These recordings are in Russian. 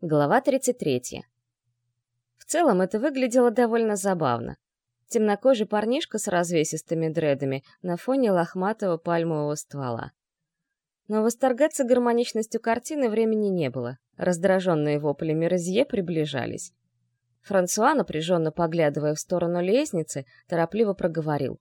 Глава 33. В целом это выглядело довольно забавно. Темнокожий парнишка с развесистыми дредами на фоне лохматого пальмового ствола. Но восторгаться гармоничностью картины времени не было. Раздраженные вопли Мерзье приближались. Франсуа, напряженно поглядывая в сторону лестницы, торопливо проговорил.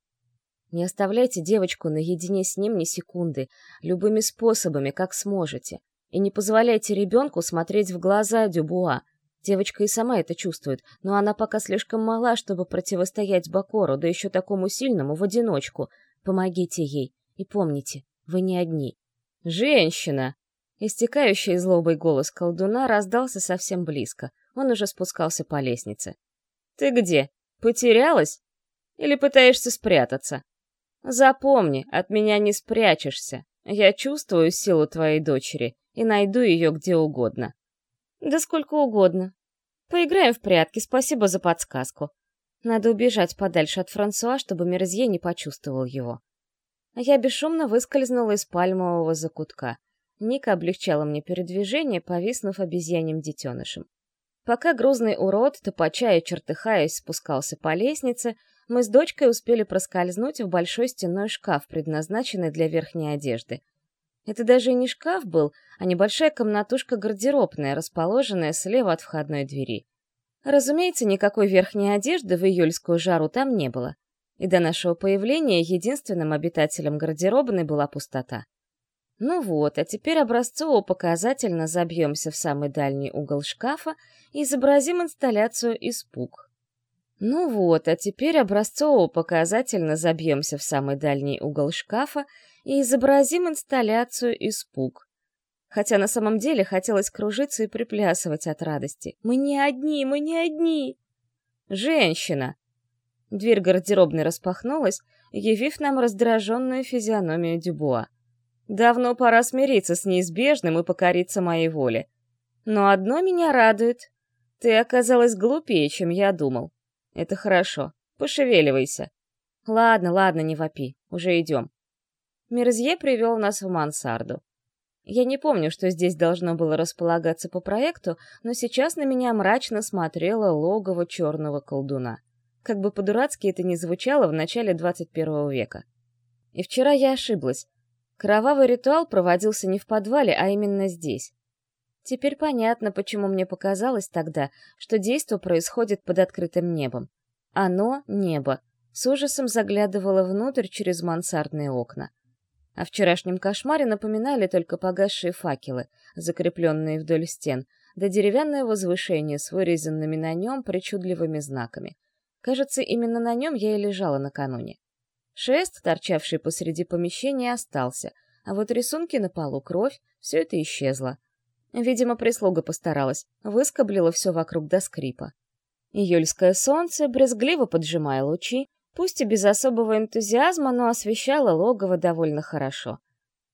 «Не оставляйте девочку наедине с ним ни секунды, любыми способами, как сможете. И не позволяйте ребенку смотреть в глаза Дюбуа. Девочка и сама это чувствует, но она пока слишком мала, чтобы противостоять Бакору, да еще такому сильному в одиночку. Помогите ей. И помните, вы не одни. «Женщина!» Истекающий злобой голос колдуна раздался совсем близко. Он уже спускался по лестнице. «Ты где? Потерялась? Или пытаешься спрятаться? Запомни, от меня не спрячешься. Я чувствую силу твоей дочери и найду ее где угодно. Да сколько угодно. Поиграем в прятки, спасибо за подсказку. Надо убежать подальше от Франсуа, чтобы Мерзье не почувствовал его. Я бесшумно выскользнула из пальмового закутка. Ника облегчала мне передвижение, повиснув обезьяним детенышем. Пока грузный урод, топача и чертыхаясь, спускался по лестнице, мы с дочкой успели проскользнуть в большой стенной шкаф, предназначенный для верхней одежды — это даже не шкаф был, а небольшая комнатушка гардеробная, расположенная слева от входной двери. Разумеется, никакой верхней одежды в июльскую жару там не было. И до нашего появления единственным обитателем гардеробной была пустота. Ну вот, а теперь образцово-показательно забьемся в самый дальний угол шкафа и изобразим инсталляцию «Испуг». Ну вот, а теперь образцово-показательно забьемся в самый дальний угол шкафа и изобразим инсталляцию «Испуг». Хотя на самом деле хотелось кружиться и приплясывать от радости. «Мы не одни, мы не одни!» «Женщина!» Дверь гардеробной распахнулась, явив нам раздраженную физиономию Дюбуа. «Давно пора смириться с неизбежным и покориться моей воле. Но одно меня радует. Ты оказалась глупее, чем я думал. Это хорошо. Пошевеливайся. Ладно, ладно, не вопи. Уже идем. Мерзье привел нас в мансарду. Я не помню, что здесь должно было располагаться по проекту, но сейчас на меня мрачно смотрело логово черного колдуна. Как бы по-дурацки это ни звучало в начале 21 века. И вчера я ошиблась. Кровавый ритуал проводился не в подвале, а именно здесь. Теперь понятно, почему мне показалось тогда, что действо происходит под открытым небом. Оно, небо, с ужасом заглядывало внутрь через мансардные окна. О вчерашнем кошмаре напоминали только погасшие факелы, закрепленные вдоль стен, да деревянное возвышение с вырезанными на нем причудливыми знаками. Кажется, именно на нем я и лежала накануне. Шест, торчавший посреди помещения, остался, а вот рисунки на полу, кровь, все это исчезло. Видимо, прислуга постаралась, выскоблила все вокруг до скрипа. Июльское солнце, брезгливо поджимая лучи, Пусть и без особого энтузиазма, но освещала логово довольно хорошо,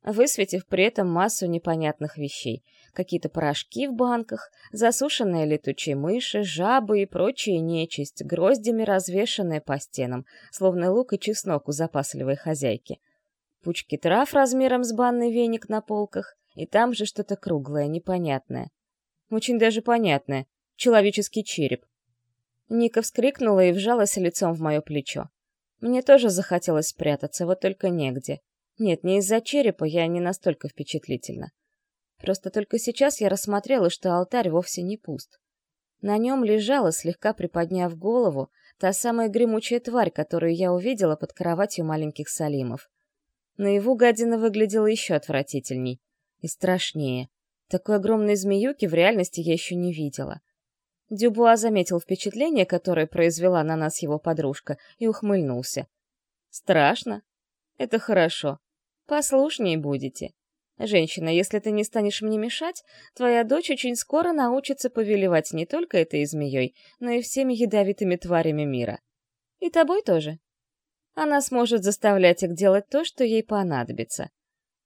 высветив при этом массу непонятных вещей. Какие-то порошки в банках, засушенные летучие мыши, жабы и прочая нечисть, гроздями развешанные по стенам, словно лук и чеснок у запасливой хозяйки. Пучки трав размером с банный веник на полках, и там же что-то круглое, непонятное. Очень даже понятное. Человеческий череп. Ника вскрикнула и вжалась лицом в мое плечо. Мне тоже захотелось спрятаться, вот только негде. Нет, не из-за черепа я не настолько впечатлительна. Просто только сейчас я рассмотрела, что алтарь вовсе не пуст. На нем лежала, слегка приподняв голову, та самая гремучая тварь, которую я увидела под кроватью маленьких Салимов. Наяву гадина выглядела еще отвратительней и страшнее. Такой огромной змеюки в реальности я еще не видела. Дюбуа заметил впечатление, которое произвела на нас его подружка, и ухмыльнулся. «Страшно? Это хорошо. Послушнее будете. Женщина, если ты не станешь мне мешать, твоя дочь очень скоро научится повелевать не только этой змеей, но и всеми ядовитыми тварями мира. И тобой тоже. Она сможет заставлять их делать то, что ей понадобится.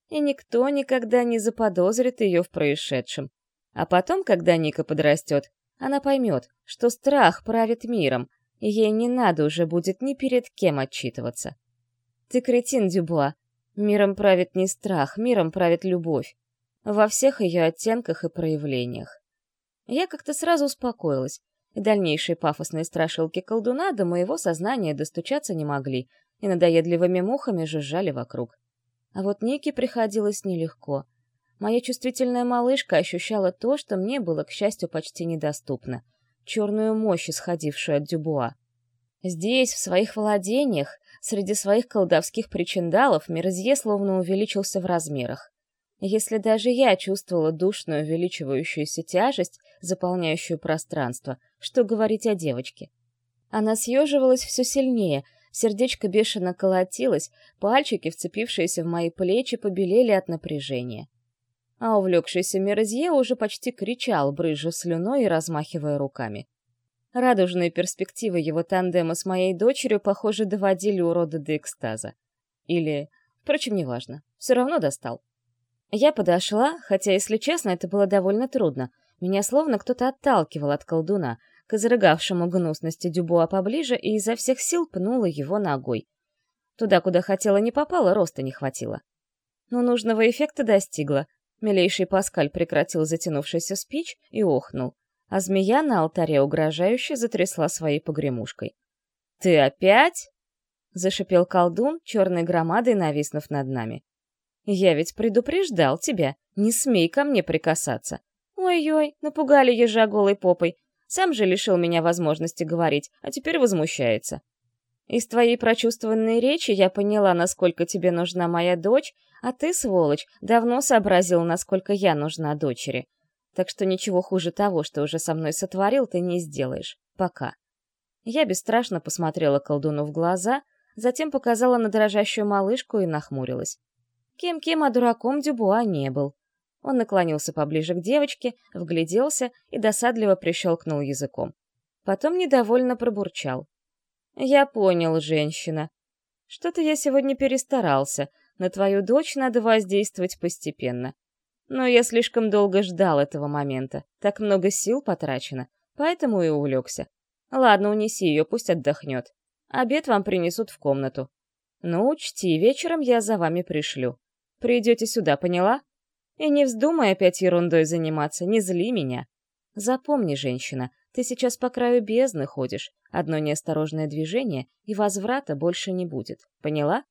И никто никогда не заподозрит ее в происшедшем. А потом, когда Ника подрастет, она поймет, что страх правит миром, и ей не надо уже будет ни перед кем отчитываться. Ты кретин, Дюбуа. Миром правит не страх, миром правит любовь. Во всех ее оттенках и проявлениях. Я как-то сразу успокоилась, и дальнейшие пафосные страшилки колдуна до моего сознания достучаться не могли, и надоедливыми мухами жужжали вокруг. А вот Нике приходилось нелегко. Моя чувствительная малышка ощущала то, что мне было, к счастью, почти недоступно — черную мощь, исходившую от Дюбуа. Здесь, в своих владениях, среди своих колдовских причиндалов, Мерзье словно увеличился в размерах. Если даже я чувствовала душную увеличивающуюся тяжесть, заполняющую пространство, что говорить о девочке? Она съеживалась все сильнее, сердечко бешено колотилось, пальчики, вцепившиеся в мои плечи, побелели от напряжения. А увлекшийся Мерзье уже почти кричал, брызжа слюной и размахивая руками. Радужные перспективы его тандема с моей дочерью, похоже, доводили урода до экстаза. Или... Впрочем, неважно. Все равно достал. Я подошла, хотя, если честно, это было довольно трудно. Меня словно кто-то отталкивал от колдуна, к изрыгавшему гнусности Дюбуа поближе и изо всех сил пнула его ногой. Туда, куда хотела, не попала, роста не хватило. Но нужного эффекта достигла. Милейший Паскаль прекратил затянувшийся спич и охнул а змея на алтаре угрожающе затрясла своей погремушкой. «Ты опять?» — зашипел колдун, черной громадой нависнув над нами. «Я ведь предупреждал тебя, не смей ко мне прикасаться. Ой-ой, напугали ежа голой попой. Сам же лишил меня возможности говорить, а теперь возмущается. Из твоей прочувствованной речи я поняла, насколько тебе нужна моя дочь, а ты, сволочь, давно сообразил, насколько я нужна дочери так что ничего хуже того, что уже со мной сотворил, ты не сделаешь. Пока. Я бесстрашно посмотрела колдуну в глаза, затем показала на дрожащую малышку и нахмурилась. Кем-кем, а дураком Дюбуа не был. Он наклонился поближе к девочке, вгляделся и досадливо прищелкнул языком. Потом недовольно пробурчал. «Я понял, женщина. Что-то я сегодня перестарался. На твою дочь надо воздействовать постепенно. Но я слишком долго ждал этого момента, так много сил потрачено, поэтому и увлекся. Ладно, унеси ее, пусть отдохнет. Обед вам принесут в комнату. Но учти, вечером я за вами пришлю. Придете сюда, поняла? И не вздумай опять ерундой заниматься, не зли меня. Запомни, женщина, ты сейчас по краю бездны ходишь. Одно неосторожное движение, и возврата больше не будет. Поняла?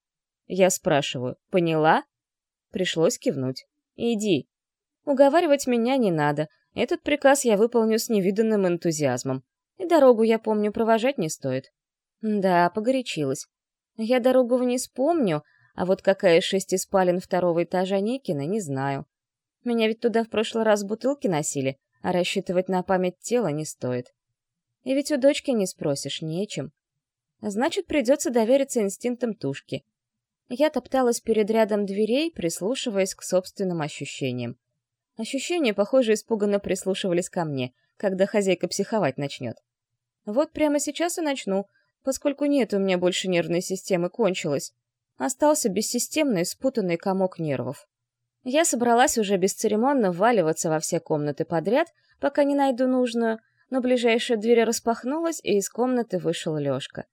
Я спрашиваю, поняла? Пришлось кивнуть. Иди. Уговаривать меня не надо. Этот приказ я выполню с невиданным энтузиазмом. И дорогу, я помню, провожать не стоит. Да, погорячилась. Я дорогу вниз помню, а вот какая из шести спален второго этажа Никина, не знаю. Меня ведь туда в прошлый раз бутылки носили, а рассчитывать на память тела не стоит. И ведь у дочки не спросишь, нечем. Значит, придется довериться инстинктам тушки. Я топталась перед рядом дверей, прислушиваясь к собственным ощущениям. Ощущения, похоже, испуганно прислушивались ко мне, когда хозяйка психовать начнет. Вот прямо сейчас и начну, поскольку нет у меня больше нервной системы, кончилась. Остался бессистемный, спутанный комок нервов. Я собралась уже бесцеремонно вваливаться во все комнаты подряд, пока не найду нужную, но ближайшая дверь распахнулась, и из комнаты вышел Лёшка.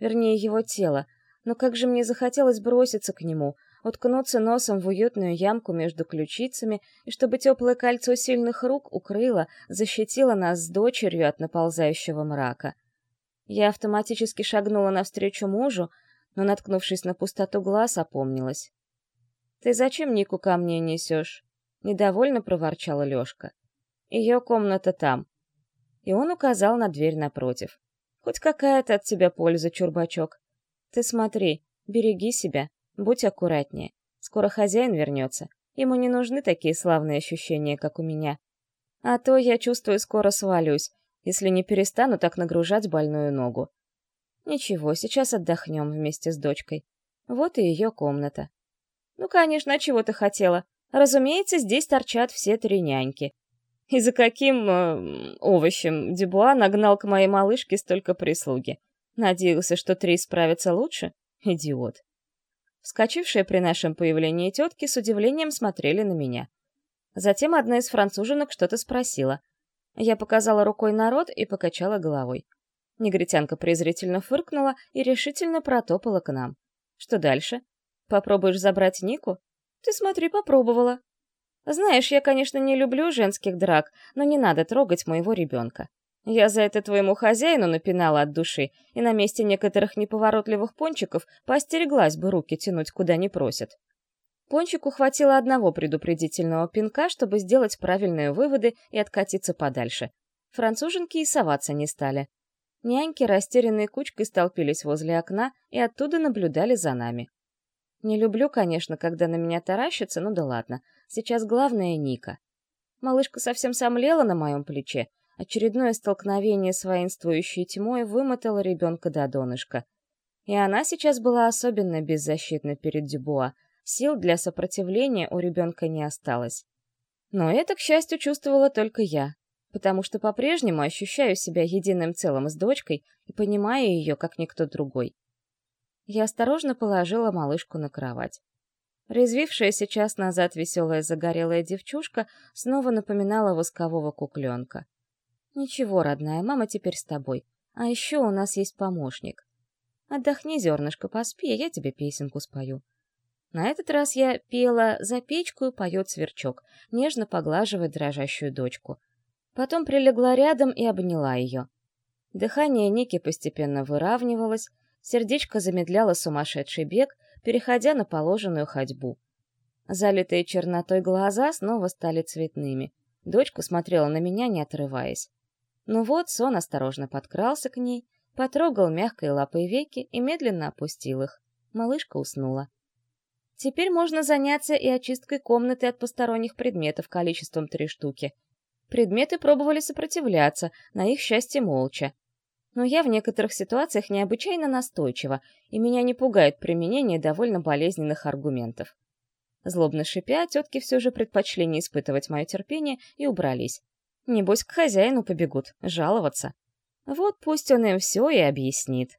Вернее, его тело — но как же мне захотелось броситься к нему, уткнуться носом в уютную ямку между ключицами, и чтобы теплое кольцо сильных рук укрыло, защитило нас с дочерью от наползающего мрака. Я автоматически шагнула навстречу мужу, но, наткнувшись на пустоту глаз, опомнилась. «Ты зачем Нику ко мне несешь?» — недовольно проворчала Лёшка. «Ее комната там». И он указал на дверь напротив. «Хоть какая-то от тебя польза, чурбачок. Ты смотри, береги себя, будь аккуратнее. Скоро хозяин вернется. Ему не нужны такие славные ощущения, как у меня. А то, я чувствую, скоро свалюсь, если не перестану так нагружать больную ногу. Ничего, сейчас отдохнем вместе с дочкой. Вот и ее комната. Ну, конечно, чего ты хотела? Разумеется, здесь торчат все три няньки. И за каким э, овощем Дюбуа нагнал к моей малышке столько прислуги? Надеялся, что три справятся лучше? Идиот. Вскочившие при нашем появлении тетки с удивлением смотрели на меня. Затем одна из француженок что-то спросила. Я показала рукой народ и покачала головой. Негритянка презрительно фыркнула и решительно протопала к нам. Что дальше? Попробуешь забрать Нику? Ты смотри, попробовала. Знаешь, я, конечно, не люблю женских драк, но не надо трогать моего ребенка. Я за это твоему хозяину напинала от души, и на месте некоторых неповоротливых пончиков поостереглась бы руки тянуть куда не просят. Пончику хватило одного предупредительного пинка, чтобы сделать правильные выводы и откатиться подальше. Француженки и соваться не стали. Няньки растерянной кучкой столпились возле окна и оттуда наблюдали за нами. Не люблю, конечно, когда на меня таращатся, ну да ладно. Сейчас главное — Ника. Малышка совсем сомлела на моем плече. Очередное столкновение с воинствующей тьмой вымотало ребенка до донышка. И она сейчас была особенно беззащитна перед Дюбуа. Сил для сопротивления у ребенка не осталось. Но это, к счастью, чувствовала только я, потому что по-прежнему ощущаю себя единым целым с дочкой и понимаю ее, как никто другой. Я осторожно положила малышку на кровать. Резвившаяся час назад веселая загорелая девчушка снова напоминала воскового кукленка. «Ничего, родная, мама теперь с тобой. А еще у нас есть помощник. Отдохни, зернышко, поспи, а я тебе песенку спою». На этот раз я пела «За печку» поет сверчок, нежно поглаживая дрожащую дочку. Потом прилегла рядом и обняла ее. Дыхание Ники постепенно выравнивалось, Сердечко замедляло сумасшедший бег, переходя на положенную ходьбу. Залитые чернотой глаза снова стали цветными. Дочка смотрела на меня, не отрываясь. Ну вот, сон осторожно подкрался к ней, потрогал мягкой лапой веки и медленно опустил их. Малышка уснула. Теперь можно заняться и очисткой комнаты от посторонних предметов количеством три штуки. Предметы пробовали сопротивляться, на их счастье молча но я в некоторых ситуациях необычайно настойчива, и меня не пугает применение довольно болезненных аргументов. Злобно шипя, тетки все же предпочли не испытывать мое терпение и убрались. Небось, к хозяину побегут, жаловаться. Вот пусть он им все и объяснит.